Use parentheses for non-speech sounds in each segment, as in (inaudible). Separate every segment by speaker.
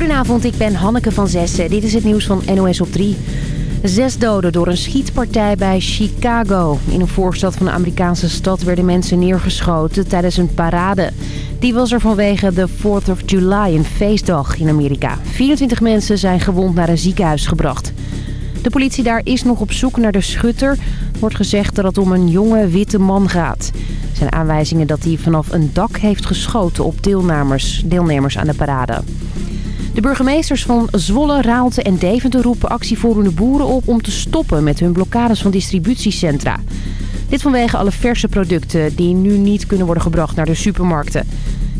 Speaker 1: Goedenavond, ik ben Hanneke van Zessen. Dit is het nieuws van NOS op 3. Zes doden door een schietpartij bij Chicago. In een voorstad van de Amerikaanse stad werden mensen neergeschoten tijdens een parade. Die was er vanwege de 4th of July, een feestdag in Amerika. 24 mensen zijn gewond naar een ziekenhuis gebracht. De politie daar is nog op zoek naar de schutter. Wordt gezegd dat het om een jonge witte man gaat. Er zijn aanwijzingen dat hij vanaf een dak heeft geschoten op deelnemers, deelnemers aan de parade. De burgemeesters van Zwolle, Raalte en Deventer roepen actievoerende boeren op om te stoppen met hun blokkades van distributiecentra. Dit vanwege alle verse producten die nu niet kunnen worden gebracht naar de supermarkten.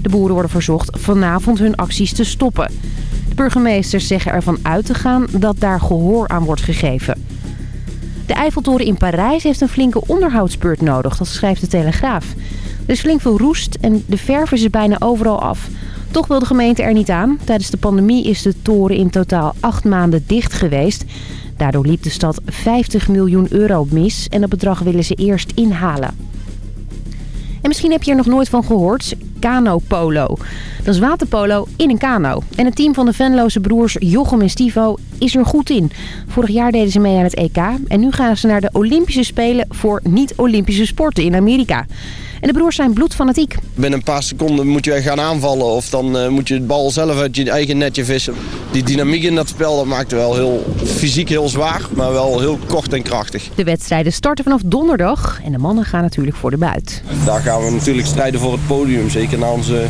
Speaker 1: De boeren worden verzocht vanavond hun acties te stoppen. De burgemeesters zeggen ervan uit te gaan dat daar gehoor aan wordt gegeven. De Eiffeltoren in Parijs heeft een flinke onderhoudsbeurt nodig, dat schrijft de Telegraaf. Er is flink veel roest en de verf is bijna overal af. Toch wil de gemeente er niet aan. Tijdens de pandemie is de toren in totaal acht maanden dicht geweest. Daardoor liep de stad 50 miljoen euro mis en dat bedrag willen ze eerst inhalen. En misschien heb je er nog nooit van gehoord. Kano-polo. Dat is waterpolo in een kano. En het team van de Venloze broers Jochem en Stivo is er goed in. Vorig jaar deden ze mee aan het EK. En nu gaan ze naar de Olympische Spelen voor niet-Olympische sporten in Amerika. En de broers zijn bloedfanatiek.
Speaker 2: Binnen een paar seconden moet je gaan aanvallen of dan uh, moet je de bal zelf uit je eigen netje vissen. Die dynamiek in dat spel dat maakt het wel heel fysiek heel zwaar, maar wel heel kort en krachtig.
Speaker 1: De wedstrijden starten vanaf donderdag en de mannen gaan natuurlijk voor de buit.
Speaker 2: Daar gaan we natuurlijk strijden voor het podium. Zeker na onze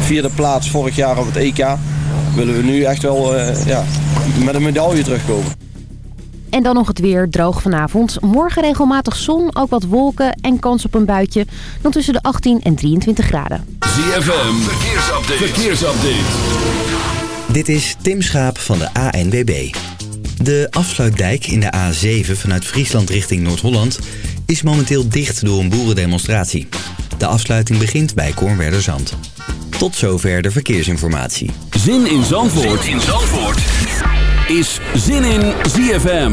Speaker 2: vierde plaats vorig jaar op het EK willen we nu echt wel uh, ja, met een medaille terugkomen.
Speaker 1: En dan nog het weer, droog vanavond. Morgen regelmatig zon, ook wat wolken en kans op een buitje. Dan tussen de 18 en 23 graden.
Speaker 3: ZFM, verkeersupdate. verkeersupdate.
Speaker 4: Dit is Tim Schaap van de ANWB. De afsluitdijk in de A7 vanuit Friesland richting Noord-Holland... is momenteel dicht door een boerendemonstratie. De afsluiting begint bij Kornwerderzand. Tot zover de verkeersinformatie.
Speaker 3: Zin in Zandvoort, zin in Zandvoort is zin in ZFM.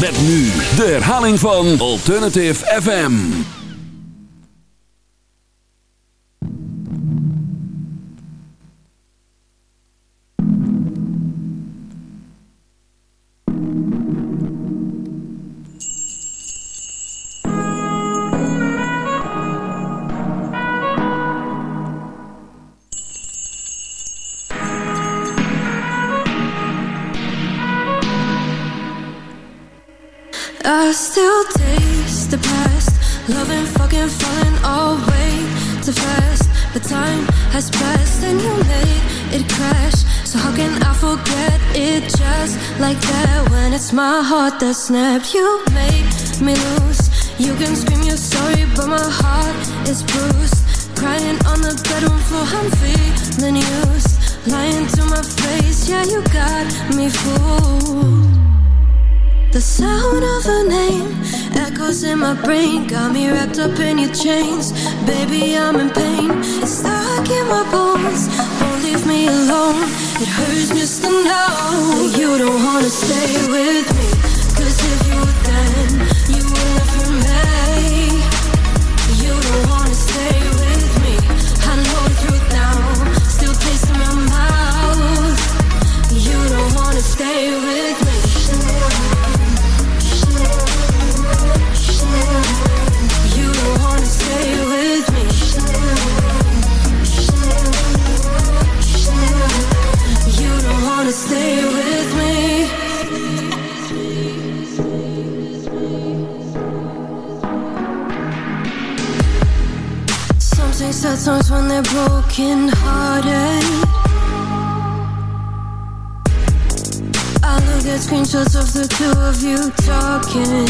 Speaker 3: Met nu de herhaling van Alternative FM.
Speaker 5: Forget it just like that. When it's my heart that snapped You made me lose. You can scream you're sorry but my heart is bruised. Crying on the bedroom floor I'm feeling used. Lying to my face Yeah, you got me fooled. The sound of a name echoes in my brain. Got me wrapped up in your chains. Baby, I'm in pain. It's stuck in my bones leave me alone. It hurts me to know You don't wanna stay with me. Cause if you would then You would never broken hearted. I look at screenshots of the two of you talking.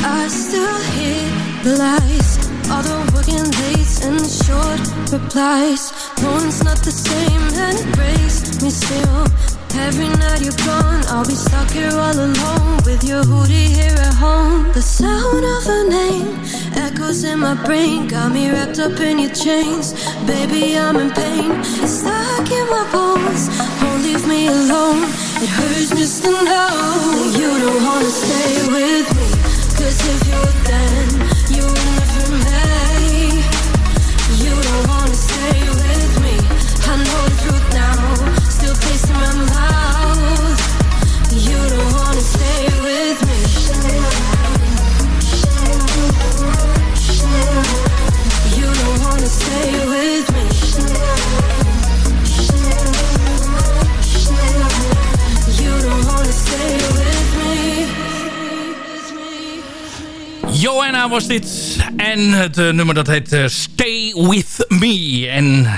Speaker 5: I still hear the lies, all the working dates and short replies. No one's not the same and it breaks me still Every night you're gone I'll be stuck here all alone With your hoodie here at home The sound of a name Echoes in my brain Got me wrapped up in your chains. Baby, I'm in pain. It's stuck in my bones. Won't leave me alone. It hurts just to know You don't wanna stay with me. Cause if you were then
Speaker 6: Joanna was dit. En het eh, nummer dat heet eh, Stay With Me. En eh,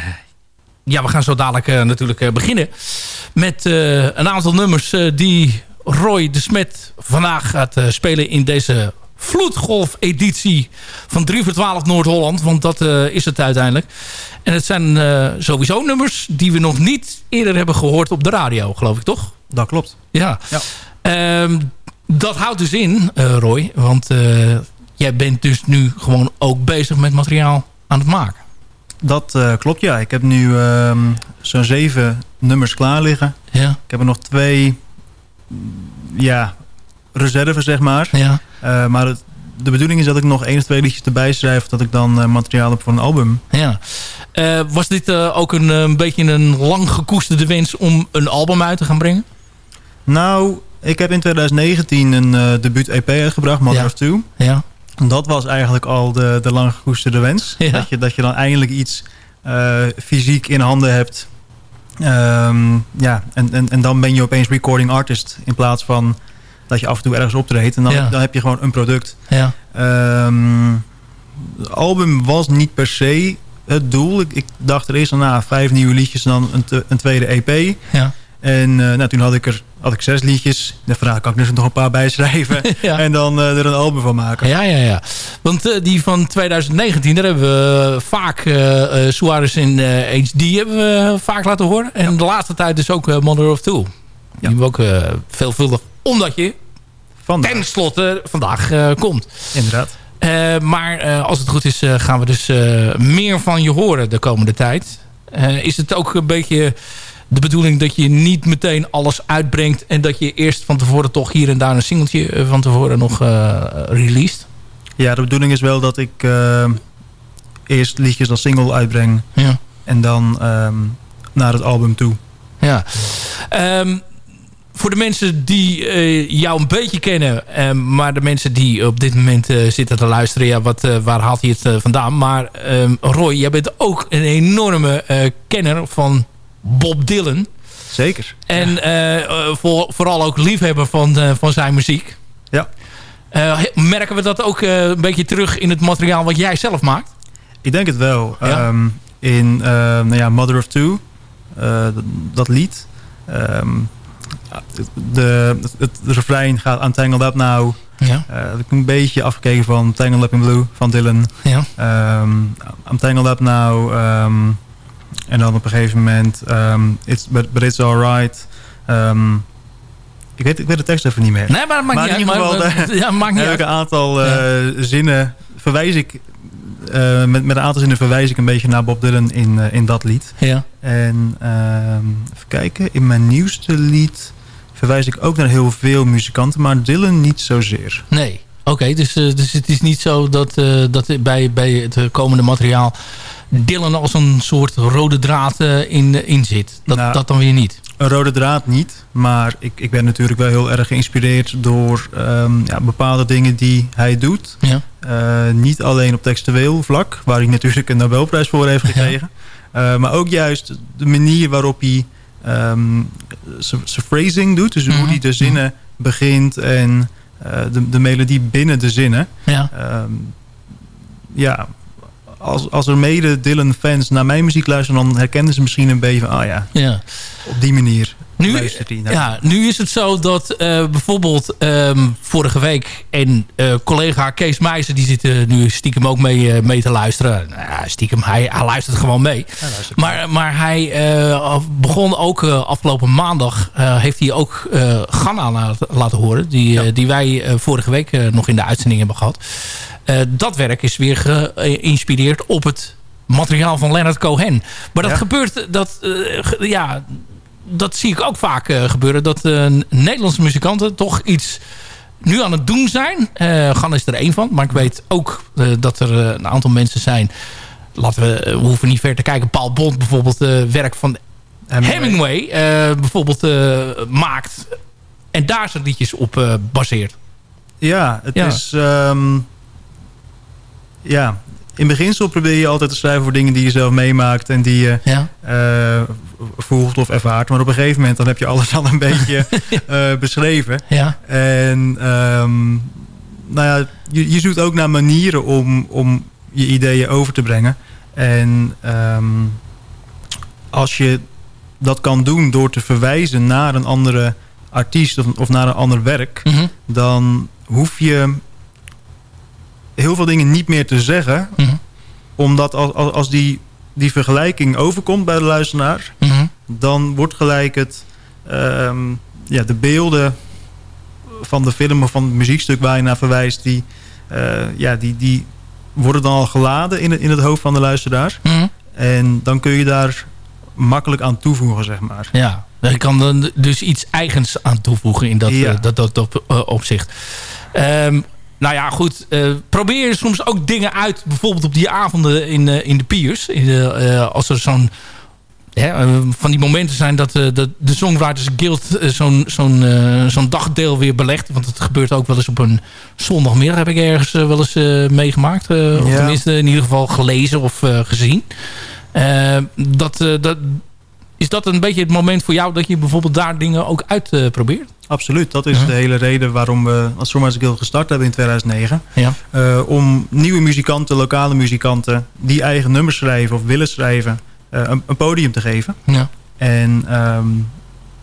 Speaker 6: ja, we gaan zo dadelijk natuurlijk beginnen met een aantal nummers die Roy de Smet vandaag gaat spelen in deze vloedgolf-editie van 3 voor 12 Noord-Holland. Want dat is het uiteindelijk. En het zijn sowieso nummers die we nog niet eerder hebben gehoord op de radio, geloof ik toch?
Speaker 7: Dat klopt.
Speaker 6: Ja. ja. Um, dat houdt dus in, uh, Roy, want uh, jij bent dus nu gewoon ook bezig met materiaal aan het maken.
Speaker 7: Dat uh, klopt, ja. Ik heb nu um, zo'n zeven nummers klaar liggen.
Speaker 6: Ja.
Speaker 7: Ik heb er nog twee ja, reserves, zeg maar.
Speaker 6: Ja.
Speaker 7: Maar het, de bedoeling is dat ik nog één of twee liedjes erbij schrijf... dat ik dan materiaal heb voor een album.
Speaker 6: Ja. was dit ook een, een beetje een lang gekoesterde wens om een album uit te gaan brengen?
Speaker 7: Nou, ik heb in 2019 een uh, debuut-EP uitgebracht, Mother
Speaker 6: ja.
Speaker 7: of Two.
Speaker 6: Ja.
Speaker 7: Dat was eigenlijk al de, de lang gekoesterde wens.
Speaker 6: Ja.
Speaker 7: Dat, je, dat je dan eindelijk iets uh, fysiek in handen hebt. Um, ja, en, en, en dan ben je opeens recording artist. In plaats van dat je af en toe ergens optreedt. En dan,
Speaker 6: ja.
Speaker 7: dan heb je gewoon een product.
Speaker 6: Ja.
Speaker 7: Um, het album was niet per se het doel. Ik, ik dacht er eerst aan na vijf nieuwe liedjes en dan een, te, een tweede EP.
Speaker 6: Ja.
Speaker 7: En uh, nou, toen had ik er had ik zes liedjes. De vraag kan ik dus nog een paar bijschrijven. (laughs)
Speaker 6: ja.
Speaker 7: En dan uh, er een album van maken.
Speaker 6: Ja, ja, ja. Want uh, die van 2019, daar hebben we vaak Suarez in HD hebben we vaak laten horen. En ja. de laatste tijd dus ook Mother of Two. Die hebben we ook veelvuldig. Omdat je
Speaker 7: vandaag.
Speaker 6: ten slotte vandaag komt.
Speaker 7: Inderdaad.
Speaker 6: maar als het goed is gaan we dus meer van je horen de komende tijd. is het ook een beetje de bedoeling dat je niet meteen alles uitbrengt... en dat je eerst van tevoren toch hier en daar een singeltje van tevoren nog released?
Speaker 7: Ja, de bedoeling is wel dat ik eerst liedjes als single uitbreng...
Speaker 6: Ja.
Speaker 7: en dan um, naar het album toe.
Speaker 6: Ja. Um, voor de mensen die uh, jou een beetje kennen... Uh, maar de mensen die op dit moment uh, zitten te luisteren... Ja, wat, waar haalt hij het vandaan? Maar ehm, Roy, jij bent ook een enorme kenner van Bob Dylan.
Speaker 7: Zeker.
Speaker 6: En ja. voor, vooral ook liefhebber van, van zijn muziek.
Speaker 7: Ja.
Speaker 6: Merken we dat ook een beetje terug in het materiaal wat jij zelf maakt?
Speaker 7: Ik denk het wel.
Speaker 6: Ja?
Speaker 7: Um, in nou ja, Mother of Two, dat, dat lied. Um, de, het, het refrein gaat aan Tangled Up Now.
Speaker 6: Ja.
Speaker 7: dat ik een beetje afgekeken van Tangled Up in Blue van Dylan.
Speaker 6: Ja.
Speaker 7: Um, I'm Tangled Up Now... En dan op een gegeven moment, um, it's, but, but it's alright. Ik, weet, ik weet de tekst even niet meer.
Speaker 6: Nee, maar het maakt
Speaker 7: maar
Speaker 6: niet
Speaker 7: in ieder geval,
Speaker 6: maar, (laughs) ja, maakt niet
Speaker 7: heb
Speaker 6: uit.
Speaker 7: ik een aantal uh, ja. zinnen, verwijs ik, uh, met, met een aantal zinnen verwijs ik een beetje naar Bob Dylan in, uh, in dat lied.
Speaker 6: Ja.
Speaker 7: En um, even kijken, in mijn nieuwste lied verwijs ik ook naar heel veel muzikanten, maar Dylan niet zozeer.
Speaker 6: Nee. Oké, okay, dus, uh, dus het is niet zo dat, dat bij, bij het komende materiaal Dylan als een soort rode draad in, in zit. Dat, nou, dat dan weer niet.
Speaker 7: Een rode draad niet, maar ik, ik ben natuurlijk wel heel erg geïnspireerd door um, ja, bepaalde dingen die hij doet.
Speaker 6: Ja.
Speaker 7: Uh, niet alleen op textueel vlak, waar hij natuurlijk een Nobelprijs voor heeft gekregen. Ja. Uh, maar ook juist de manier waarop hij um, zijn phrasing doet. Dus mm -hmm. hoe hij de zinnen begint en de, de melodie binnen de zinnen.
Speaker 6: Ja.
Speaker 7: Um, ja, als, als er mede Dylan-fans naar mijn muziek luisteren... dan herkennen ze misschien een beetje van... ah ja,
Speaker 6: ja.
Speaker 7: op die manier
Speaker 6: nu,
Speaker 7: naar.
Speaker 6: Ja, nu is het zo dat uh, bijvoorbeeld um, vorige week... en uh, collega Kees Meijzer... die zit uh, nu stiekem ook mee, uh, mee te luisteren. Nou, stiekem, hij, hij luistert gewoon mee.
Speaker 7: Hij luistert
Speaker 6: maar, maar hij begon ook afgelopen maandag... heeft hij ook Ganna laten, laten horen... die, ja. die wij vorige week nog in de uitzending hebben gehad... Dat werk is weer geïnspireerd op het materiaal van Leonard Cohen. Maar dat
Speaker 7: Ja.
Speaker 6: gebeurt, dat, uh, ja, dat zie ik ook vaak uh, gebeuren. Dat uh, Nederlandse muzikanten toch iets nu aan het doen zijn. Gan is er één van. Maar ik weet ook dat er een aantal mensen zijn. Laten we, we hoeven niet ver te kijken. Paul Bond bijvoorbeeld werk van
Speaker 7: Hemingway.
Speaker 6: Bijvoorbeeld maakt. En daar zijn liedjes op baseert.
Speaker 7: Ja, het
Speaker 6: Ja.
Speaker 7: is... ehm, ja, in beginsel probeer je altijd te schrijven voor dingen die je zelf meemaakt... en die je
Speaker 6: Ja.
Speaker 7: eh, voelt of ervaart. Maar op een gegeven moment dan heb je alles (laughs) al een beetje (laughs) eh, beschreven.
Speaker 6: Ja.
Speaker 7: En ehm, nou ja, je, je zoekt ook naar manieren om, om je ideeën over te brengen. En ehm, als je dat kan doen door te verwijzen naar een andere artiest of, of naar een ander werk...
Speaker 6: Mhm.
Speaker 7: dan hoef je heel veel dingen niet meer te zeggen.
Speaker 6: Mhm.
Speaker 7: Omdat als, als die, die vergelijking overkomt bij de luisteraar...
Speaker 6: Mhm.
Speaker 7: dan wordt gelijk het, ehm, ja, de beelden van de film of van het muziekstuk waar je naar verwijst... die, eh, ja, die, die worden dan al geladen in het, in het hoofd van de luisteraar.
Speaker 6: Mhm.
Speaker 7: En dan kun je daar makkelijk aan toevoegen, zeg maar.
Speaker 6: Ja, je kan dan dus iets eigens aan toevoegen in dat,
Speaker 7: Ja.
Speaker 6: eh, dat, dat op, eh, opzicht. Ehm, nou ja, goed. eh, probeer je soms ook dingen uit. Bijvoorbeeld op die avonden in, eh, in de Piers. In de, eh, als er zo'n... van die momenten zijn dat, dat de Songwriters Guild zo'n zo'n zo'n dagdeel weer belegt. Want het gebeurt ook wel eens op een zondagmiddag. Heb ik ergens wel eens meegemaakt. eh, Of
Speaker 7: Ja.
Speaker 6: tenminste in ieder geval gelezen of gezien. Dat, dat, is dat een beetje het moment voor jou dat je bijvoorbeeld daar dingen ook uitprobeert?
Speaker 7: Absoluut, dat is de hele reden waarom we als Songwriters Guild gestart hebben in 2009.
Speaker 6: ja.
Speaker 7: Eh, om nieuwe muzikanten, lokale muzikanten... die eigen nummers schrijven of willen schrijven... eh, een, een podium te geven.
Speaker 6: Ja.
Speaker 7: En ehm,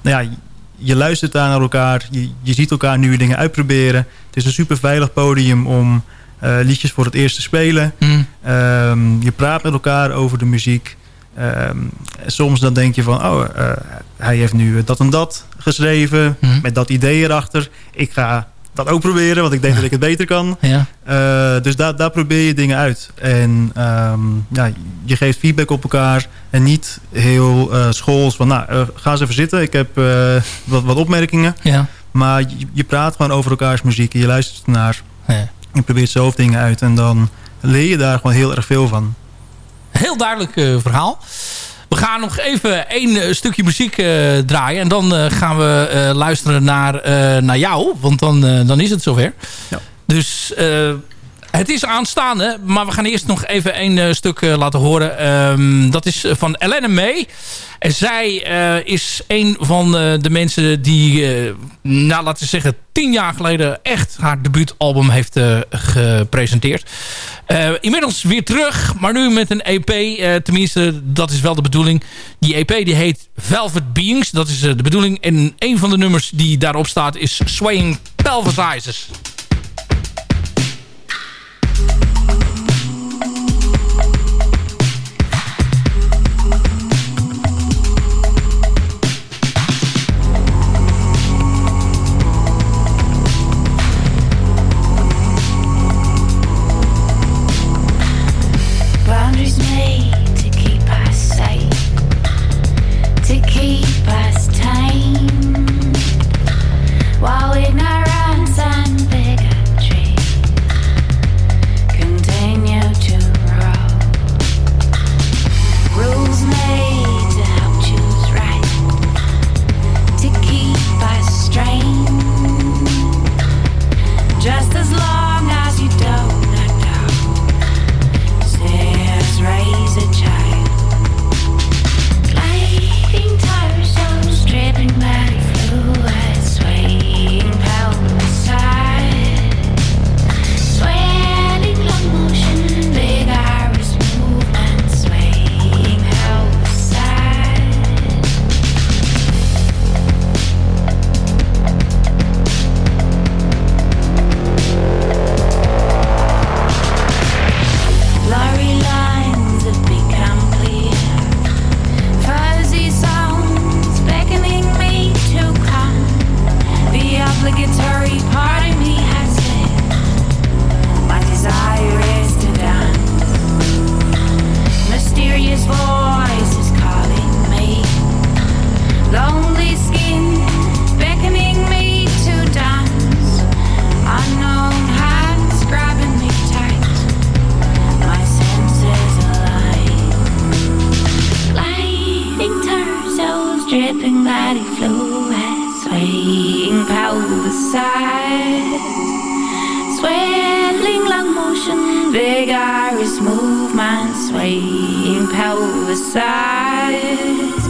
Speaker 7: nou ja, je luistert daar naar elkaar. Je, je ziet elkaar nieuwe dingen uitproberen. Het is een super veilig podium om eh, liedjes voor het eerst te spelen.
Speaker 6: Mm.
Speaker 7: Ehm, je praat met elkaar over de muziek. Ehm, soms dan denk je van, oh, eh, hij heeft nu dat en dat geschreven.
Speaker 6: Mhm.
Speaker 7: Met dat idee erachter. Ik ga dat ook proberen, want ik denk dat ik het beter kan. (laughs)
Speaker 6: Ja.
Speaker 7: Eh, dus daar, daar probeer je dingen uit. En ehm, ja, je geeft feedback op elkaar. En niet heel eh schools van, nou, ga eens even zitten. Ik heb wat, wat opmerkingen.
Speaker 6: Ja.
Speaker 7: Maar je, je praat gewoon over elkaars muziek. En je luistert ernaar.
Speaker 6: Ja.
Speaker 7: Je probeert zelf dingen uit. En dan leer je daar gewoon heel erg veel van.
Speaker 6: Heel duidelijk eh, verhaal. We gaan nog even één eh, stukje muziek eh, draaien. En dan gaan we luisteren naar, naar jou. Want dan, dan is het zover.
Speaker 7: Ja.
Speaker 6: Dus het is aanstaande. Maar we gaan eerst nog even één eh, stuk eh, laten horen. Ehm, dat is van Elena May. En zij eh, is een van de mensen die, nou laten we zeggen, tien jaar geleden echt haar debuutalbum heeft gepresenteerd. Inmiddels weer terug, maar nu met een EP. tenminste, dat is wel de bedoeling. Die EP die heet Velvet Beings. Dat is de bedoeling. En een van de nummers die daarop staat is Swaying.
Speaker 8: Boundaries dripping body flow swaying power size. Swelling lung motion, vigorous movement, swaying power size.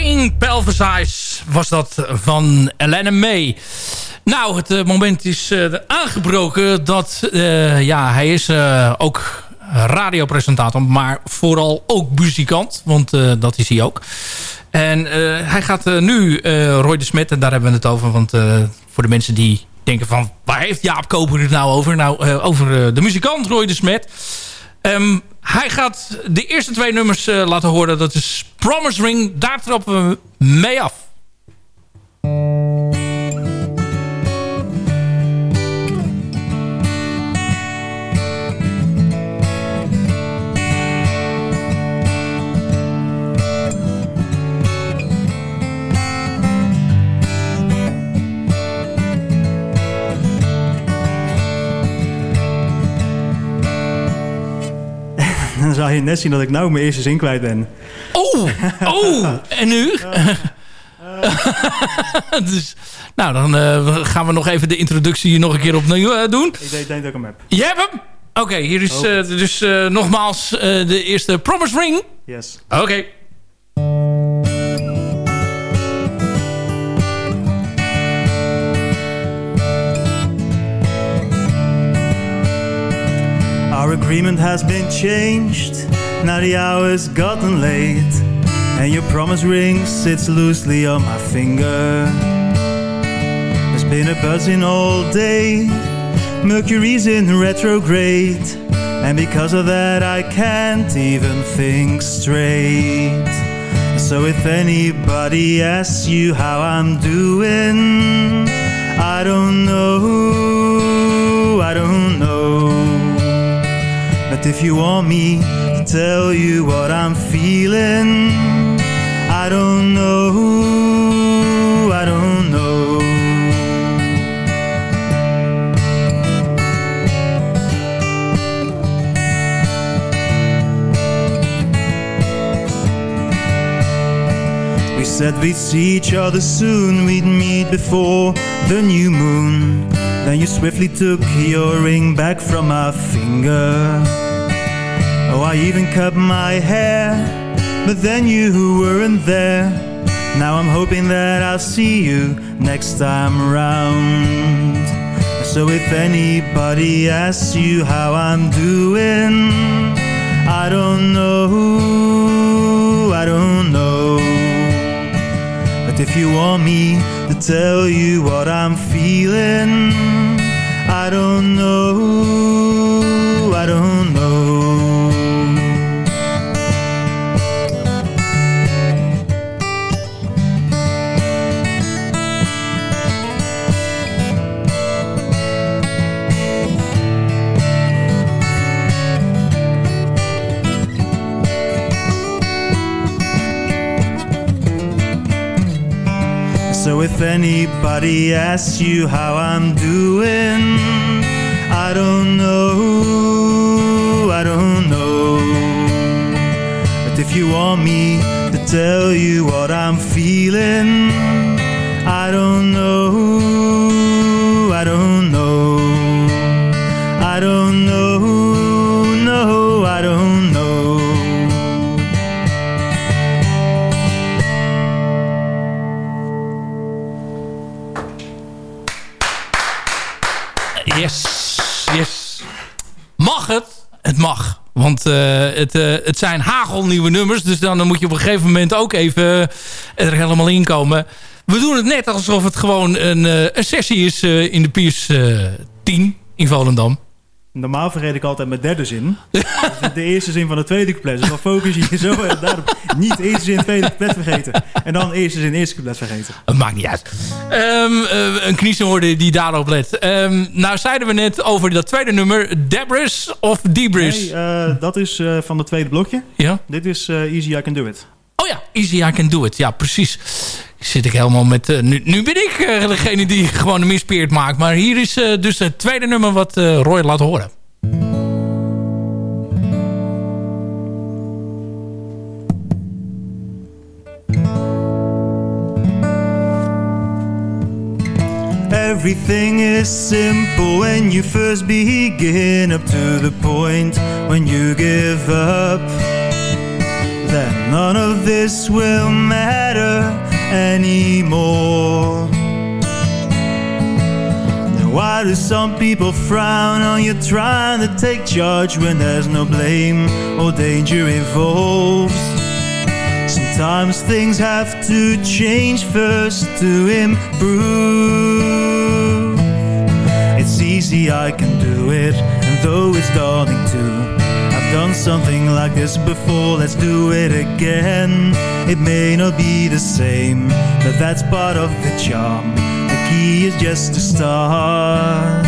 Speaker 6: Swing Pelvis was dat van Elena May. Nou, het eh, moment is eh, aangebroken dat... eh, ja, hij is ook radiopresentator, maar vooral ook muzikant. Want dat is hij ook. En hij gaat nu, Roy de Smet, en daar hebben we het over. Want voor de mensen die denken van... waar heeft Jaap Koper het nou over? Nou, over de muzikant Roy de Smet. Ehm, hij gaat de eerste twee nummers eh, laten horen. Dat is Promise Ring. Daar trappen we mee af.
Speaker 7: Zou je net zien dat ik nou mijn eerste zin kwijt ben.
Speaker 6: Oh, oh, en nu? (laughs) (laughs) dus, nou, dan eh, gaan we nog even de introductie nog een keer opnieuw eh, doen.
Speaker 7: Ik denk, denk dat ik hem heb.
Speaker 6: Je hebt hem? Oké, hier is eh, dus nogmaals de eerste Promise Ring.
Speaker 7: Yes.
Speaker 6: Oké.
Speaker 7: Our agreement has been changed. Now the hour's gotten late. And your promise ring sits loosely on my finger. There's been a buzzing all day. Mercury's in retrograde. And because of that, I can't even think straight. So if anybody asks you how I'm doing, I don't know. I don't know. But if you want me to tell you what I'm feeling, I don't know, I don't know. We said we'd see each other soon, we'd meet before the new moon. Then you swiftly took your ring back from my finger. Oh, I even cut my hair, but then you weren't there. Now I'm hoping that I'll see you next time around. So if anybody asks you how I'm doing, I don't know, I don't know. But if you want me to tell you what I'm feeling, I don't know, I don't If anybody asks you how I'm doing, I don't know, I don't know. But if you want me to tell you what I'm feeling, I don't know,
Speaker 6: Yes. Mag het? Het mag. Want eh, het, eh, het zijn hagelnieuwe nummers. Dus dan, moet je op een gegeven moment ook even er helemaal in komen. We doen het net alsof het gewoon een, eh, een sessie is eh, in de Piers eh 10 in Volendam.
Speaker 7: Normaal vergeet ik altijd mijn derde zin. (laughs) Dus de eerste zin van de tweede couplet. Dus dan focus je zo erg daarop. Niet eerste zin, tweede couplet vergeten. En dan eerste zin, eerste couplet vergeten.
Speaker 6: Het maakt niet uit. Ehm, eh, een kniezenhoorde die daarop let. Ehm, nou zeiden we net over dat tweede nummer. Debris of Debris?
Speaker 7: Nee, eh, dat is eh, van het tweede blokje.
Speaker 6: Ja?
Speaker 7: Dit is eh, Easy I Can Do It.
Speaker 6: Oh ja, Easy I Can Do It. Ja, precies. Zit ik helemaal met... eh, nu, nu ben ik eh, degene die gewoon de mispeert maakt. Maar hier is eh, dus het tweede nummer wat Roy laat horen.
Speaker 7: Everything is simple when you first begin Up to the point when you give up Then none of this will matter anymore. Then why do some people frown on you trying to take charge when there's no blame or danger involved? Sometimes things have to change first to improve. It's easy, I can do it, and though it's daunting too. Done something like this before, let's do it again. It may not be the same, but that's part of the charm. The key is just to start.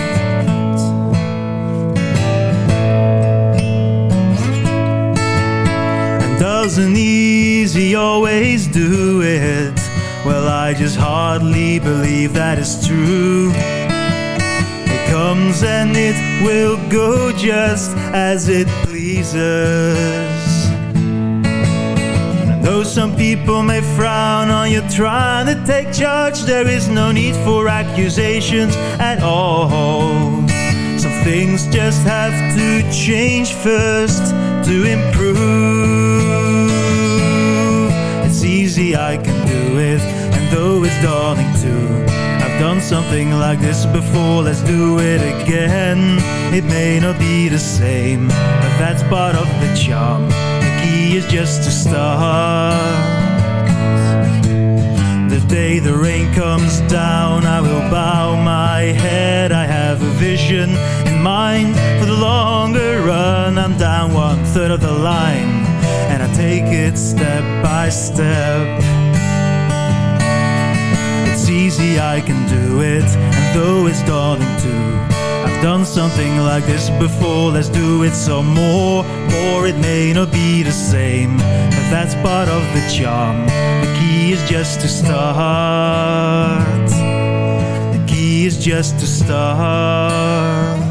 Speaker 7: And doesn't easy always do it? Well, I just hardly believe that is true comes and it will go just as it pleases. And though some people may frown on you trying to take charge, there is no need for accusations at all. Some things just have to change first to improve. It's easy, I can do it, and though it's daunting too done something like this before, let's do it again. It may not be the same, but that's part of the charm. The key is just to start. The day the rain comes down, I will bow my head. I have a vision in mind for the longer run. I'm down one third of the line, and I take it step by step easy, I can do it. And though it's daunting too I've done something like this before. Let's do it some more. Or it may not be the same But that's part of the charm. The key is just to start. The key is just to start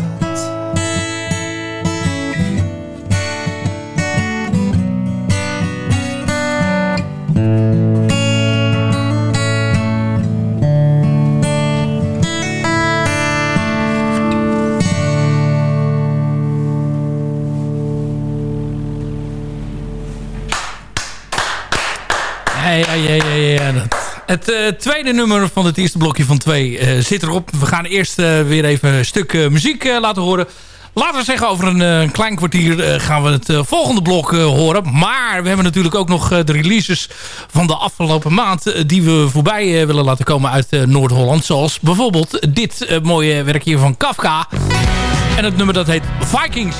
Speaker 9: ja, ja, ja, ja. Het uh, tweede nummer van het eerste blokje van twee uh, zit erop. We gaan eerst uh, weer even een stuk muziek laten horen. Laten we zeggen, over een klein kwartier gaan we het volgende blok horen. Maar we hebben natuurlijk ook nog de releases van de afgelopen maand... die we voorbij willen laten komen uit Noord-Holland. Zoals bijvoorbeeld dit mooie werk hier van Kafka. En het nummer dat heet Vikings.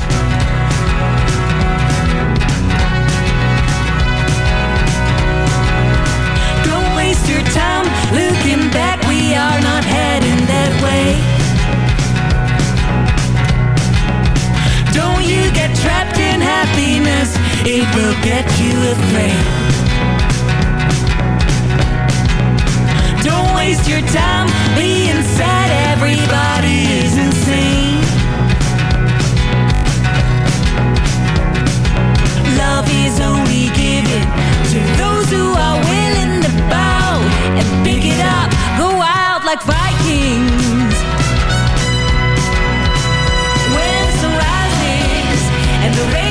Speaker 9: It will get you afraid. Don't waste your time being sad, everybody is insane. Love is only given to those who are willing to bow and pick it up, go out like Vikings. When the sun rises and the rain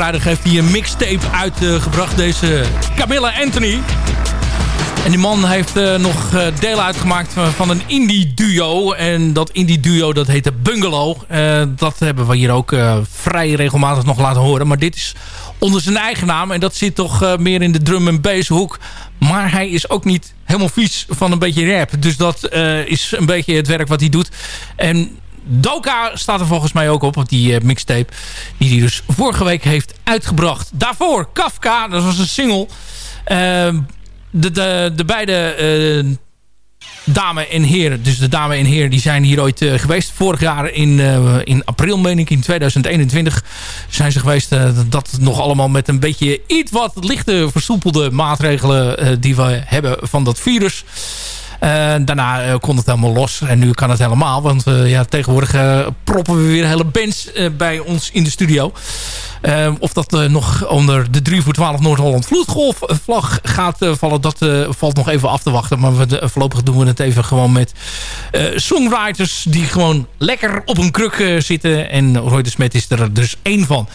Speaker 6: vrijdag heeft hij een mixtape uitgebracht, deze Camilla Anthony. En die man heeft eh, nog eh, deel uitgemaakt van, een indie duo. En dat indie duo dat heette Bungalow. Eh, dat hebben we hier ook vrij regelmatig nog laten horen. Maar dit is onder zijn eigen naam. En dat zit toch meer in de drum en bass hoek. Maar hij is ook niet helemaal vies van een beetje rap. Dus dat is een beetje het werk wat hij doet. En Doka staat er volgens mij ook op, op die eh, mixtape. Die hij dus vorige week heeft uitgebracht. Daarvoor Kafka, dat was een single. Ehm, de, de, de beide eh, dame en heren, dus de dame en heer, die zijn hier ooit eh, geweest. Vorig jaar in, in april, meen ik, in 2021 zijn ze geweest. dat nog allemaal met een beetje iets wat lichte versoepelde maatregelen die we hebben van dat virus. Eh, daarna eh, kon het helemaal los. En nu kan het helemaal. Want eh, ja, tegenwoordig proppen we weer hele bands bij ons in de studio. Of dat nog onder de 3 voor 12 Noord-Holland vloedgolf eh, vlag gaat vallen. Dat valt nog even af te wachten. Maar voorlopig doen we het even gewoon met songwriters. Die gewoon lekker op een kruk zitten. En Roy de Smet is er dus één van.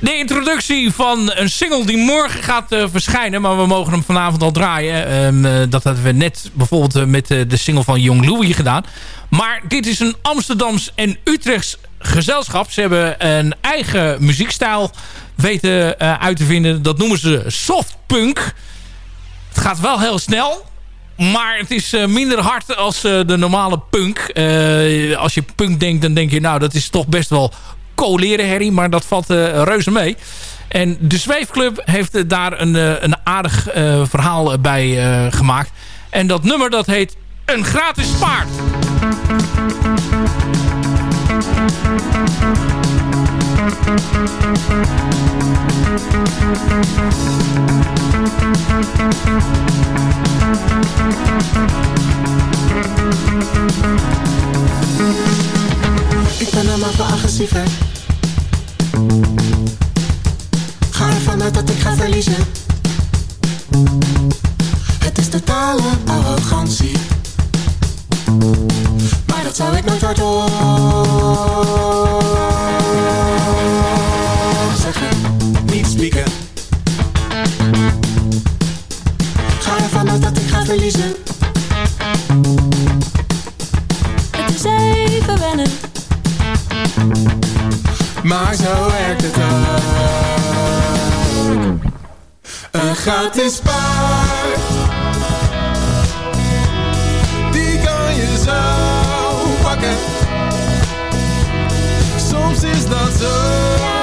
Speaker 6: De introductie van een single die morgen gaat eh, verschijnen. Maar we mogen hem vanavond al draaien. Ehm, eh, dat hadden we net bijvoorbeeld eh, met de single van Young Louis gedaan. Maar dit is een Amsterdams en Utrechts gezelschap. Ze hebben een eigen muziekstijl weten uit te vinden. Dat noemen ze softpunk. Het gaat wel heel snel. maar het is minder hard als de normale punk. Als je punk denkt, dan denk je... nou, dat is toch best wel coleren herrie. Maar dat valt eh, reuze mee. En de Zweefclub heeft eh, daar een, eh, een aardig verhaal bij gemaakt. En dat nummer dat heet Een Gratis Paard.
Speaker 10: Ik ben man van agressiever. Ga ervan uit dat ik ga verliezen. Het is totale arrogantie. Maar dat zou ik nooit hardop zeggen. Niet spieken. Ga ervan uit dat ik ga verliezen. Maar zo werkt het ook. Een gratis paard. Die kan je zo pakken. Soms is dat zo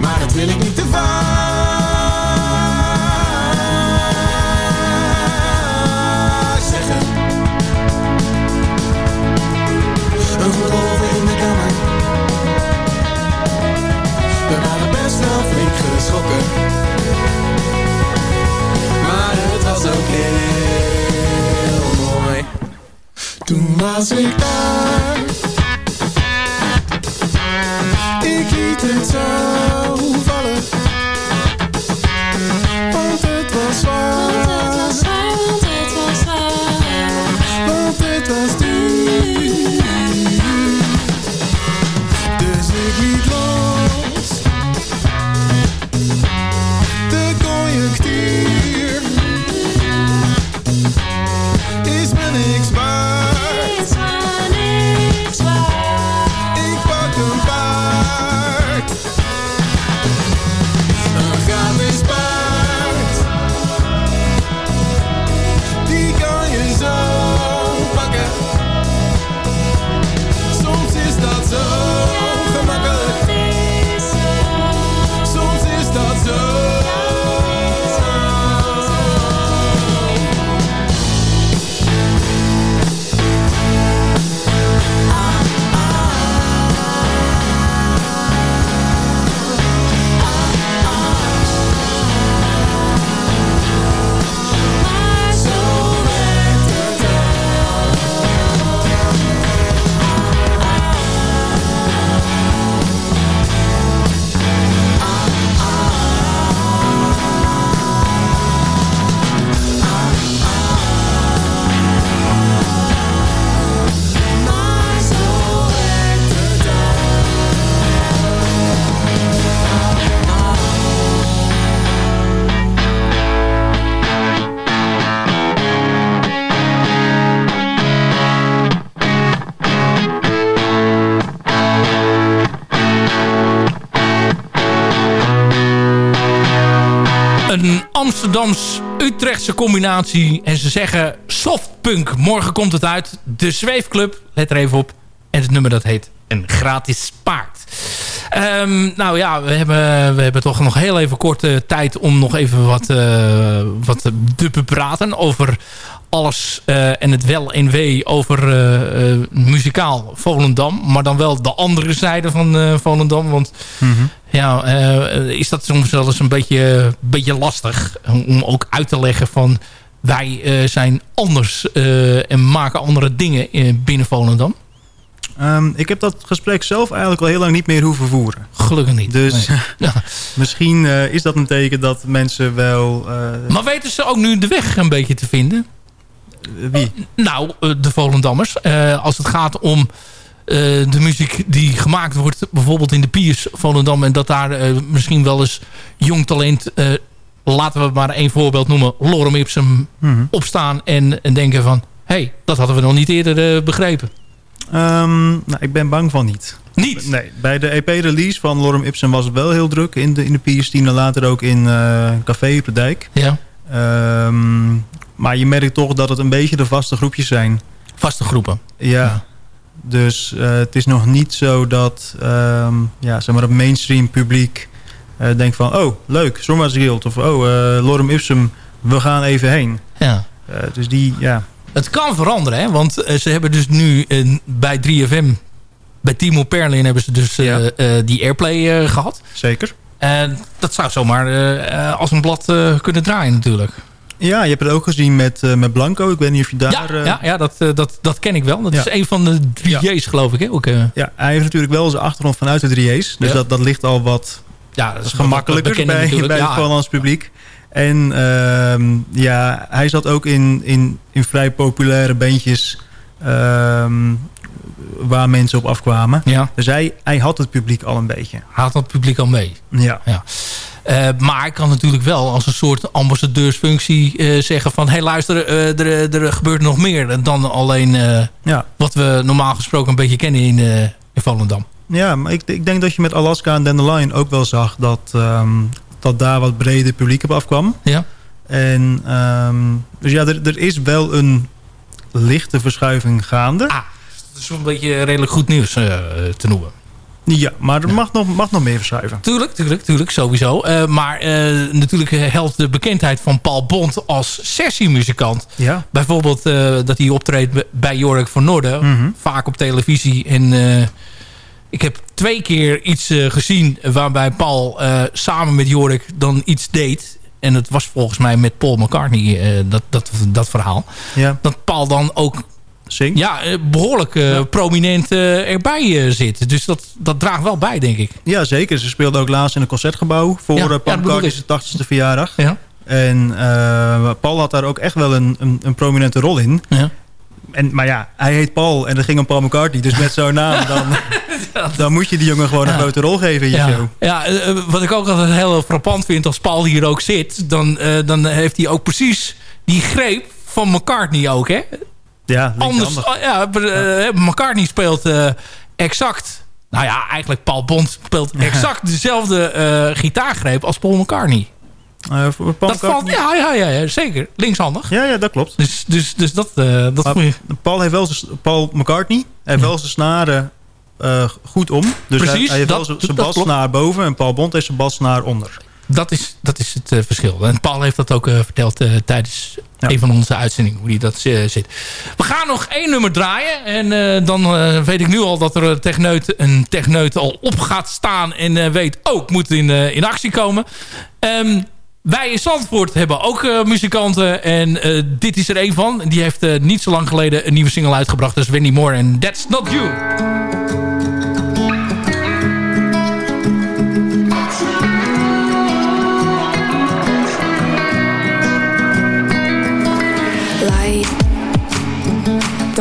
Speaker 10: Maar dat wil ik niet te vaak zeggen. Een golven in de kamer. We waren best wel flink geschrokken. Maar het was ook heel mooi. Toen was ik daar. Ik liet het zo
Speaker 6: Amsterdams-Utrechtse combinatie. En ze zeggen softpunk. Morgen komt het uit. De Zweefclub. Let er even op. En het nummer dat heet Een Gratis Paard. Ehm, nou ja, we hebben, we hebben toch nog heel even korte tijd om nog even wat, eh, wat te bepraten over alles eh, en het wel en wee over eh, muzikaal Volendam. Maar dan wel de andere zijde van Volendam. Want ja, eh, is dat soms wel eens een beetje, beetje lastig om, ook uit te leggen van wij zijn anders en maken andere dingen binnen Volendam.
Speaker 7: Ehm, ik heb dat gesprek zelf eigenlijk al heel lang niet meer hoeven voeren.
Speaker 6: Gelukkig niet.
Speaker 7: Dus
Speaker 6: Nee. (laughs) Ja.
Speaker 7: misschien is dat een teken dat mensen wel...
Speaker 6: Maar weten ze ook nu de weg een beetje te vinden?
Speaker 7: Wie?
Speaker 6: Nou, eh, de Volendammers. Eh, als het gaat om eh, de muziek die gemaakt wordt... bijvoorbeeld in de Piers Volendam... en dat daar eh, misschien wel eens jong talent... eh, laten we maar één voorbeeld noemen... Lorem Ipsum
Speaker 7: Mhm.
Speaker 6: opstaan en, en denken van... hé, hey, dat hadden we nog niet eerder eh, begrepen.
Speaker 7: Ehm, nou, ik ben bang van niet.
Speaker 6: Niet?
Speaker 7: Nee, bij de EP-release van Lorem Ipsum was het wel heel druk in de, in de Pierstien en later ook in eh Café op de Dijk.
Speaker 6: Ja.
Speaker 7: Ehm, maar je merkt toch dat het een beetje de vaste groepjes zijn.
Speaker 6: Vaste groepen.
Speaker 7: Ja. Dus eh, het is nog niet zo dat ehm, ja, zeg maar het mainstream publiek eh, denkt van... oh, leuk, Stormwaarts Guild. Of oh, eh, Lorem Ipsum, we gaan even heen.
Speaker 6: Ja.
Speaker 7: Dus die, ja...
Speaker 6: Het kan veranderen, hè? want ze hebben dus nu bij 3FM... bij Timo Perlin hebben ze dus die airplay eh, gehad.
Speaker 7: Zeker.
Speaker 6: En dat zou zomaar als een blad kunnen draaien natuurlijk.
Speaker 7: Ja, je hebt het ook gezien met, eh, met Blanco. Ik weet niet of je daar...
Speaker 6: Ja,
Speaker 7: eh,
Speaker 6: ja, ja dat, eh, dat, dat ken ik wel. Dat
Speaker 7: Ja.
Speaker 6: is een van de drie geloof ik. Hè? Ook,
Speaker 7: Ja, hij heeft natuurlijk wel zijn achtergrond vanuit de 3A's. Dus dat, dat ligt al wat
Speaker 6: ja, dat is
Speaker 7: gemakkelijker
Speaker 6: wat
Speaker 7: bij, bij het
Speaker 6: Ja.
Speaker 7: Hollands publiek. En ehm, ja, hij zat ook in, in, in vrij populaire bandjes ehm, waar mensen op afkwamen.
Speaker 6: Ja.
Speaker 7: Dus hij, hij had het publiek al een beetje.
Speaker 6: Haalt dat publiek al mee.
Speaker 7: Ja.
Speaker 6: Ja. Eh, maar ik kan natuurlijk wel als een soort ambassadeursfunctie eh, zeggen van... hé hey, luister, eh, er, er gebeurt nog meer dan alleen
Speaker 7: Ja.
Speaker 6: wat we normaal gesproken een beetje kennen in, in Volendam.
Speaker 7: Ja, maar ik, ik denk dat je met Alaska en Dandelion ook wel zag dat, ehm, dat daar wat breder publiek op afkwam.
Speaker 6: Ja.
Speaker 7: En ehm, dus ja, er, er is wel een lichte verschuiving gaande.
Speaker 6: Ah, is een beetje redelijk goed nieuws eh, te noemen.
Speaker 7: Ja, maar er mag, nog, mag nog meer verschuiven.
Speaker 6: Tuurlijk, tuurlijk, tuurlijk, sowieso. Eh, maar eh, natuurlijk helpt de bekendheid van Paul Bond als sessiemuzikant.
Speaker 7: Ja.
Speaker 6: Bijvoorbeeld dat hij optreedt bij Jorik van Noorden.
Speaker 7: Mhm.
Speaker 6: Vaak op televisie. En ik heb twee keer iets gezien waarbij Paul samen met Jorik dan iets deed. En het was volgens mij met Paul McCartney, dat, dat, dat verhaal.
Speaker 7: Ja.
Speaker 6: Dat Paul dan ook
Speaker 7: Zingt.
Speaker 6: ja, eh, behoorlijk eh, prominent eh, erbij zit. Dus dat, dat draagt wel bij, denk ik.
Speaker 7: Ja, zeker. Ze speelde ook laatst in een concertgebouw voor
Speaker 6: Ja,
Speaker 7: ja,
Speaker 6: ja,
Speaker 7: Paul
Speaker 6: dat
Speaker 7: McCartney's 80ste verjaardag.
Speaker 6: Ja.
Speaker 7: En Paul had daar ook echt wel een, een, een prominente rol in.
Speaker 6: Ja.
Speaker 7: En, maar ja, hij heet Paul en er ging om Paul McCartney. Dus met zo'n naam, (laughs) dan, dan moet je die jongen gewoon een grote rol geven in je
Speaker 6: Ja,
Speaker 7: show.
Speaker 6: ja wat ik ook altijd heel frappant vind als Paul hier ook zit... dan, dan heeft hij ook precies die greep van McCartney ook, hè?
Speaker 7: Ja,
Speaker 6: Anders, oh, ja, eh, McCartney speelt eh, exact... Nou ja, eigenlijk Paul Bond speelt (laughs) exact dezelfde eh, gitaargreep als Paul McCartney.
Speaker 7: Paul
Speaker 6: dat valt,
Speaker 7: McCartney-
Speaker 6: ja, ja, ja, ja, zeker. Linkshandig.
Speaker 7: ja, ja, dat klopt.
Speaker 6: Dus, dus, dus dat, dat
Speaker 7: Maar Paul, heeft wel zijn- Paul McCartney heeft wel zijn snaren goed om. Dus hij,
Speaker 6: Precies,
Speaker 7: hij heeft
Speaker 6: dat-
Speaker 7: wel zijn- bassnaar boven en Paul Bond heeft zijn bassnaar onder.
Speaker 6: Dat is, dat is het eh, verschil. En Paul heeft dat ook eh, verteld eh, tijdens
Speaker 7: Ja.
Speaker 6: een van onze uitzendingen. Hoe die dat zit. We gaan nog één nummer draaien. En dan weet ik nu al dat er een techneut, een techneut al op gaat staan. En weet, oh, ik moet in, in actie komen. Ehm, wij in Zandvoort hebben ook muzikanten. En dit is er één van. Die heeft niet zo lang geleden een nieuwe single uitgebracht. Dat is Wendy Moore en That's Not You.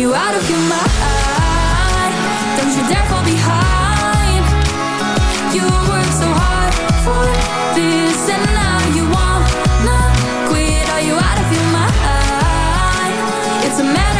Speaker 11: you out of your mind? Don't you dare fall behind. You worked so hard for this, and now you wanna quit. Are you out of your mind? It's a matter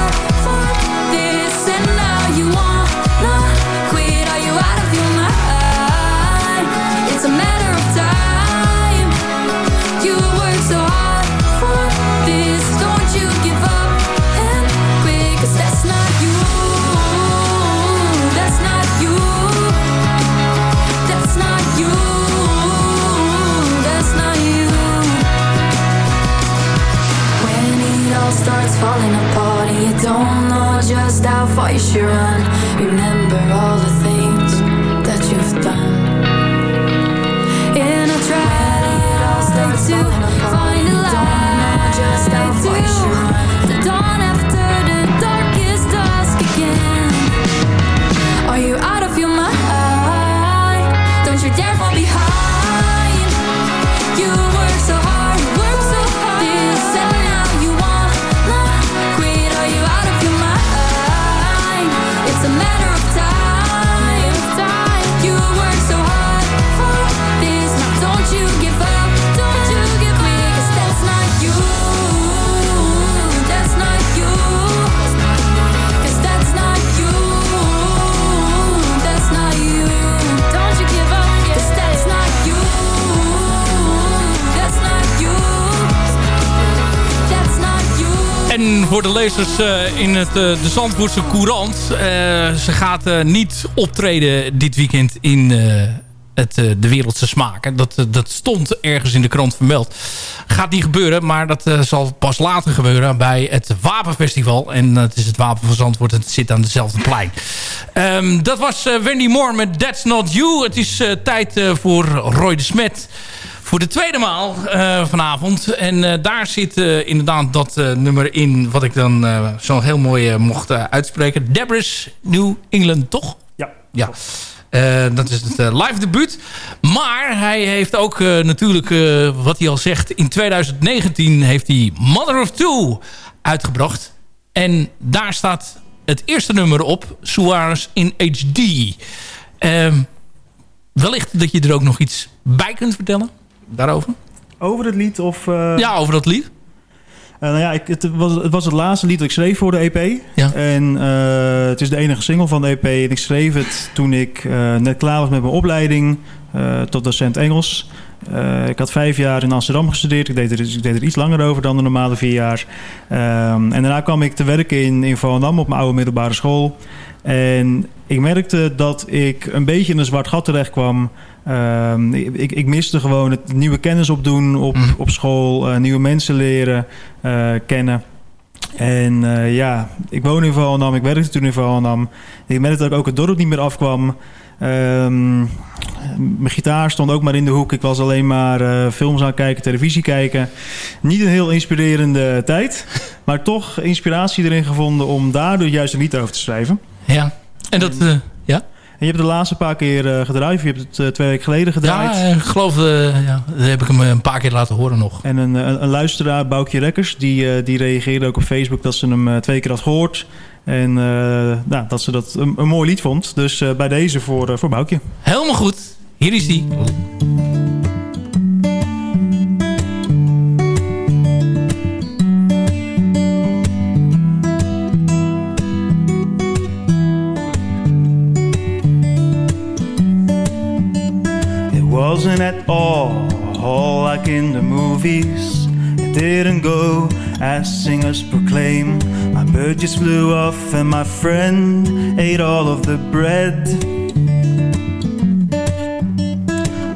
Speaker 11: it all starts falling apart and you don't know just how far you should run, remember all the things that you've done. And I try to find a light just how far you should run. The dawn
Speaker 6: voor de lezers eh, in het, eh, de Zandvoortse Courant. eh, ze gaat niet optreden dit weekend in het, de Wereldse Smaken. Dat, dat stond ergens in de krant vermeld. Gaat niet gebeuren, maar dat zal pas later gebeuren bij het Wapenfestival. En het is het Wapen van Zandvoort. Het zit aan dezelfde plein. Ehm, dat was Wendy Moore met That's Not You. Het is tijd voor Roy de Smet voor de tweede maal eh, vanavond. En eh, daar zit eh, inderdaad dat nummer in... wat ik dan zo heel mooi mocht uitspreken. Deborah's New England, toch?
Speaker 7: Ja.
Speaker 6: Ja. Dat is het live debuut. Maar hij heeft ook natuurlijk, wat hij al zegt... in 2019 heeft hij Mother of Two uitgebracht. En daar staat het eerste nummer op. Suarez in HD. Ehm, wellicht dat je er ook nog iets bij kunt vertellen daarover.
Speaker 7: Over het lied of... eh,
Speaker 6: Ja, over dat lied.
Speaker 7: Eh, nou ja, ik, het, was, het was het laatste lied dat ik schreef voor de EP.
Speaker 6: Ja.
Speaker 7: En eh, het is de enige single van de EP. En ik schreef het toen ik net klaar was met mijn opleiding tot docent Engels. Ik had vijf jaar in Amsterdam gestudeerd. Ik deed, er, ik deed er iets langer over dan de normale vier jaar. Ehm, en daarna kwam ik te werken in, in Volendam op mijn oude middelbare school. En ik merkte dat ik een beetje in een zwart gat terecht kwam. Ehm, ik, ik miste gewoon het nieuwe kennis opdoen op, op school, eh, nieuwe mensen leren eh, kennen. En eh, ja, ik woon in Volendam, ik werkte toen in Volendam. Ik merkte dat ik ook het dorp niet meer afkwam. Ehm, mijn gitaar stond ook maar in de hoek. Ik was alleen maar films aan het kijken, televisie kijken. Niet een heel inspirerende tijd. (laughs) Maar toch inspiratie erin gevonden om daardoor juist een lied over te schrijven.
Speaker 6: Ja. En dat, ja?
Speaker 7: Je hebt de laatste paar keer eh, gedraaid. Je hebt het eh, twee weken geleden gedraaid.
Speaker 6: Ja, ik geloof, eh, ja, dat heb ik hem een paar keer laten horen nog.
Speaker 7: En een, een, een luisteraar, Boukje Rekkers, die, die reageerde ook op Facebook dat ze hem twee keer had gehoord. En nou, dat ze dat een, een mooi lied vond. Dus bij deze voor, voor Boukje.
Speaker 6: Helemaal goed. Hier is hij.
Speaker 12: Wasn't at all, like in the movies. It didn't go as singers proclaim. My bird just flew off and my friend ate all of the bread.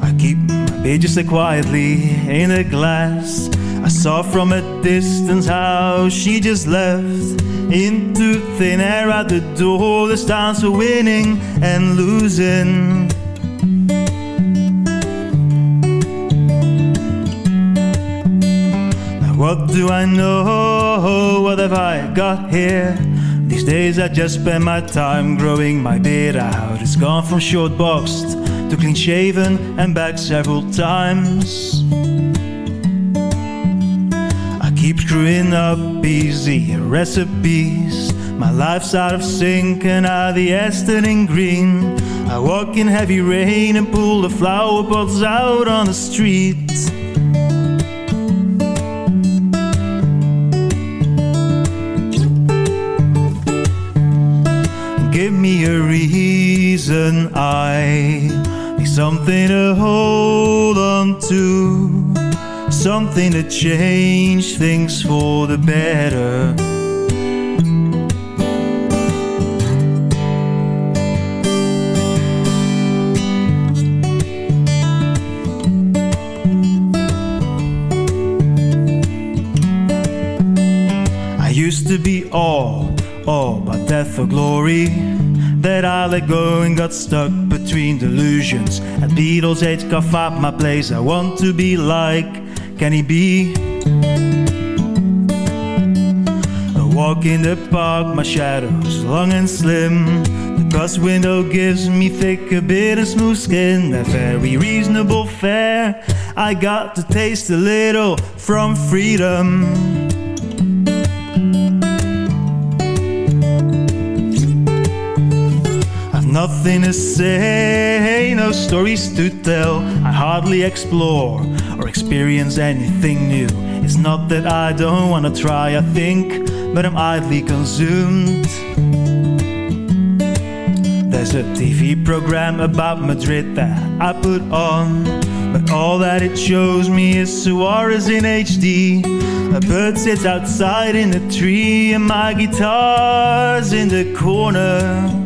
Speaker 12: I keep my pages there quietly in a glass. I saw from a distance how she just left into thin air at the door. The stars were winning and losing. What do I know? What have I got here? These
Speaker 7: days I just spend my time growing my beard out. It's gone from short boxed to clean shaven and back several times. I keep screwing up easy recipes. My life's out of sync and I the Aston in green. I walk in heavy rain and pull the flower pots out on the street. Me a reason I need something to hold on to, something to change things for the better. I used to be all, all about death or glory. That I let go and got stuck between delusions. At Beatles age, carve out my place. I want to be like, can he be? I walk in the park, my shadow's long and slim. The bus window gives me thick, a bit of smooth skin. A very reasonable fare. I got to taste a little from freedom. Nothing to say, no stories to tell. I hardly explore or experience anything new. It's not that I don't wanna try, I think, but I'm idly consumed. There's a TV program about Madrid that I put on, but all that it shows me is Suarez in HD. A bird sits outside in a tree, and my guitar's in the corner.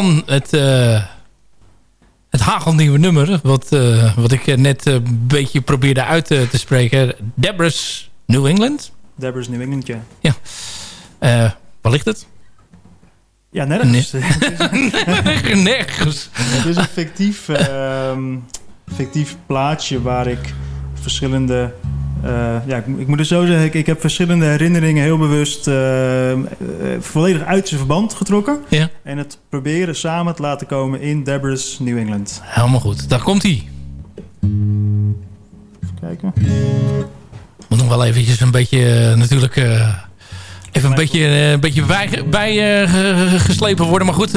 Speaker 6: Dan het, eh het hagelnieuwe nummer. Wat, eh, wat ik eh, net een beetje probeerde uit te spreken. Deborah's New England.
Speaker 7: Deborah's New England, ja.
Speaker 6: Ja. Eh, waar ligt het?
Speaker 7: Ja, nergens. (laughs) (laughs)
Speaker 6: Nergens.
Speaker 7: Het is een fictief, ehm, fictief plaatje waar ik verschillende... eh, ja, ik, ik moet het zo zeggen, ik, ik heb verschillende herinneringen heel bewust eh, eh, volledig uit zijn verband getrokken.
Speaker 6: Ja.
Speaker 7: En het proberen samen te laten komen in Deborah's New England.
Speaker 6: Helemaal goed. Daar komt hij.
Speaker 7: Even kijken.
Speaker 6: Moet nog wel eventjes een beetje natuurlijk... even een beetje, een beetje bij, bij ge- geslepen worden. Maar goed,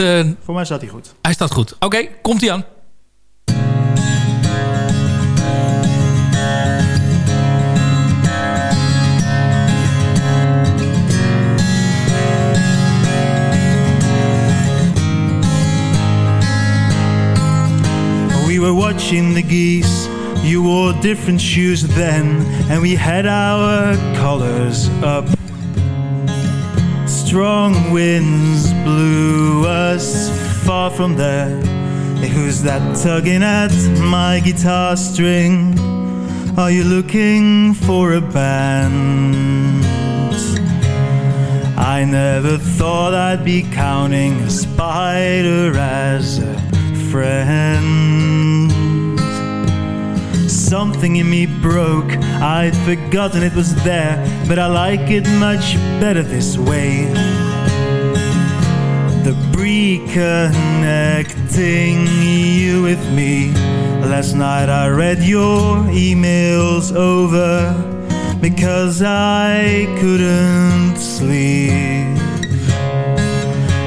Speaker 7: Voor mij staat hij goed.
Speaker 6: hij staat goed. Oké, komt hij aan.
Speaker 7: Watching the geese. You wore different shoes then, and we had our collars up. Strong winds blew us far from there. Who's that tugging at my guitar string? Are you looking for a band? I never thought I'd be counting a spider as a friend. Something in me broke, I'd forgotten it was there, but I like it much better this way. The reconnecting you with me. Last night I read your emails over. because I couldn't sleep.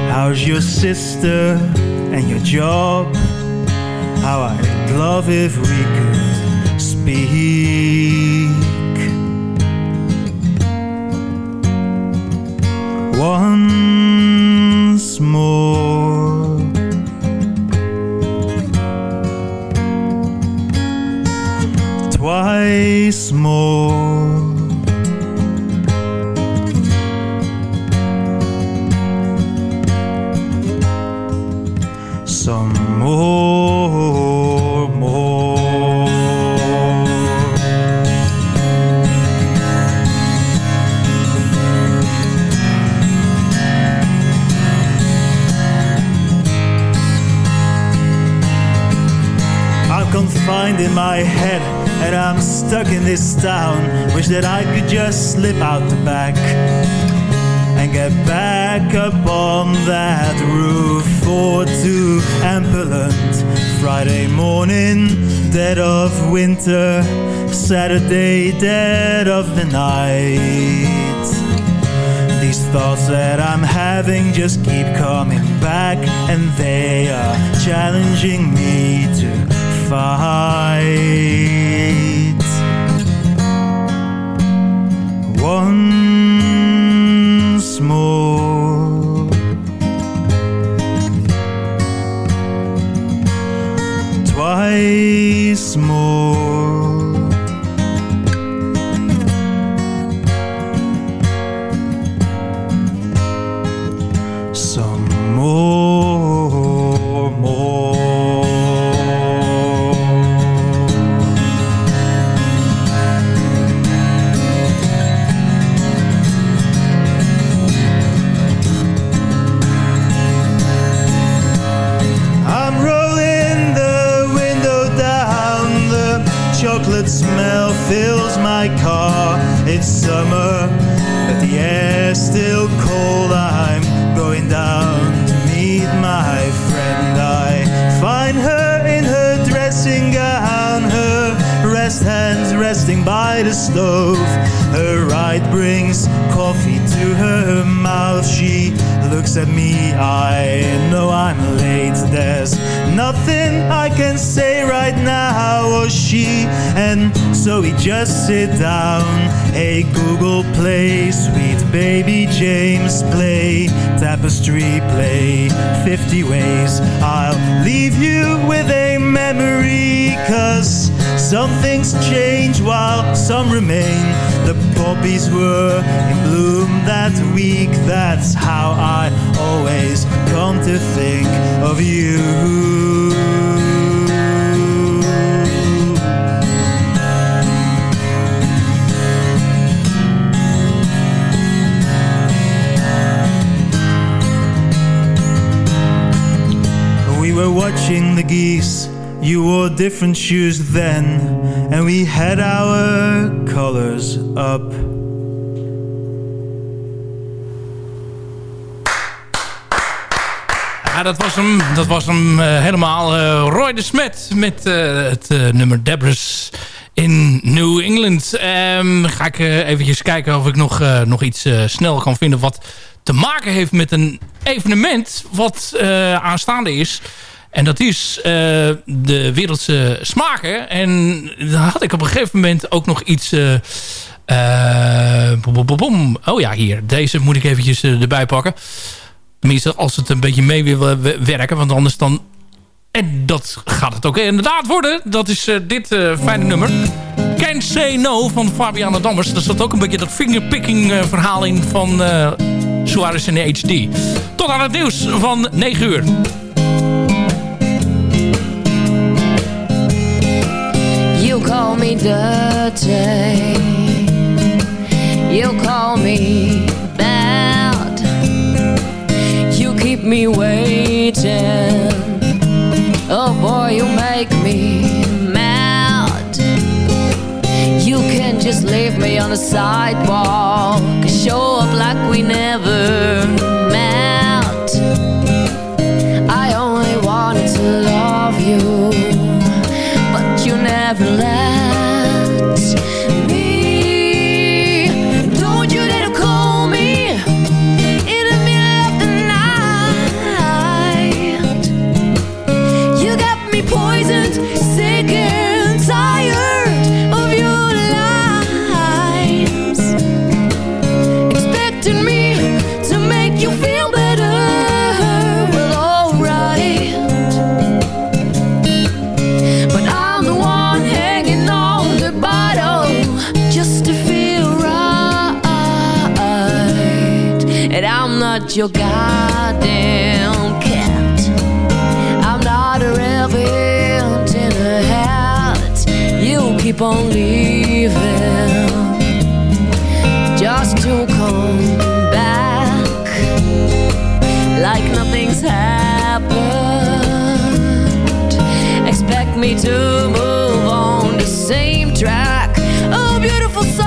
Speaker 7: How's your sister and your job? How I'd love if we could speak. Once more. Saturday, dead of the night. These thoughts that I'm having just keep coming back, and they are challenging me to fight. Car. It's summer, but the air's still cold. I'm going down to meet my resting by the stove. Her right brings coffee to her mouth. She looks at me, I know I'm late. There's nothing I can say right now, or she. And so we just sit down. Hey, Google Play, sweet baby James, play tapestry, play 50 ways. I'll leave you with a memory, cause some things change while some remain. The poppies were in bloom that week. That's how I always come to think of you. We were watching the geese. You wore different shoes then, and we had our colors up.
Speaker 6: Ja, dat was hem, dat was hem eh, helemaal. eh, Roy de Smet met eh, het nummer Debris in New England. Ehm, ga ik eventjes kijken of ik nog, nog iets snel kan vinden... wat te maken heeft met een evenement wat aanstaande is. En dat is eh, de Wereldse Smaken. En daar had ik op een gegeven moment ook nog iets... eh, eh, boem, boem, boem, boem. Oh ja, hier. Deze moet ik eventjes eh, erbij pakken. Tenminste, als het een beetje mee wil eh, werken. Want anders dan... En dat gaat het ook inderdaad worden. Dat is eh, dit eh, fijne nummer. Can't Say No van Fabiana Dammers. Daar zat ook een beetje dat fingerpicking eh, verhaal in van eh Suarez in HD. Tot aan het nieuws van 9 uur.
Speaker 9: Call me dirty. You call me bad. You keep me waiting. Oh boy, you make me mad. You can just leave me on the sidewalk. Show up like we never keep on leaving just to come back like nothing's happened. Expect me to move on the same track. Oh, beautiful.